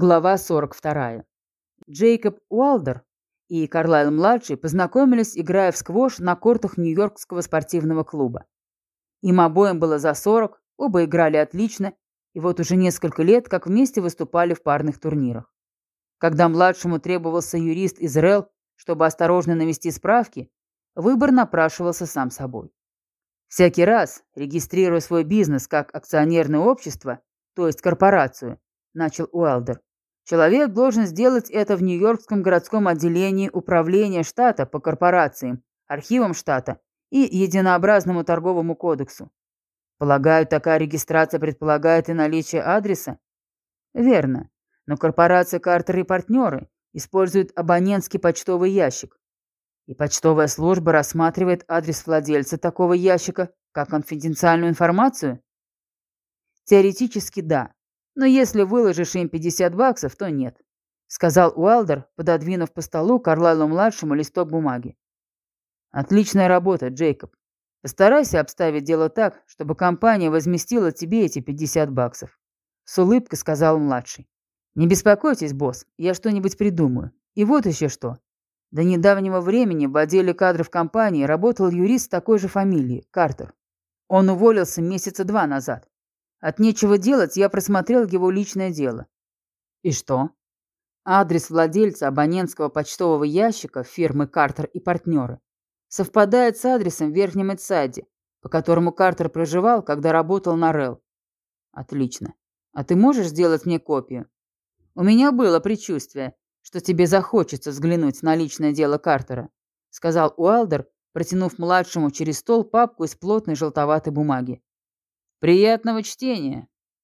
Глава 42. Джейкоб Уалдер и Карлайл-младший познакомились, играя в сквош на кортах Нью-Йоркского спортивного клуба. Им обоим было за 40, оба играли отлично, и вот уже несколько лет как вместе выступали в парных турнирах. Когда младшему требовался юрист из РЭЛ, чтобы осторожно навести справки, выбор напрашивался сам собой. Всякий раз, регистрируя свой бизнес как акционерное общество, то есть корпорацию, начал Уэлдер, Человек должен сделать это в Нью-Йоркском городском отделении управления штата по корпорациям, архивам штата и единообразному торговому кодексу. Полагаю, такая регистрация предполагает и наличие адреса? Верно. Но корпорация Картер и партнеры используют абонентский почтовый ящик. И почтовая служба рассматривает адрес владельца такого ящика как конфиденциальную информацию? Теоретически да. Но если выложишь им 50 баксов, то нет», — сказал Уайлдер, пододвинув по столу Карлайлу-младшему листок бумаги. «Отличная работа, Джейкоб. Постарайся обставить дело так, чтобы компания возместила тебе эти 50 баксов», — с улыбкой сказал младший. «Не беспокойтесь, босс, я что-нибудь придумаю. И вот еще что. До недавнего времени в отделе кадров компании работал юрист такой же фамилии, Картер. Он уволился месяца два назад. От нечего делать я просмотрел его личное дело. И что? Адрес владельца абонентского почтового ящика фирмы «Картер и партнеры» совпадает с адресом в Верхнем Эдсайде, по которому Картер проживал, когда работал на РЭЛ. Отлично. А ты можешь сделать мне копию? У меня было предчувствие, что тебе захочется взглянуть на личное дело Картера, сказал Уайлдер, протянув младшему через стол папку из плотной желтоватой бумаги. «Приятного чтения,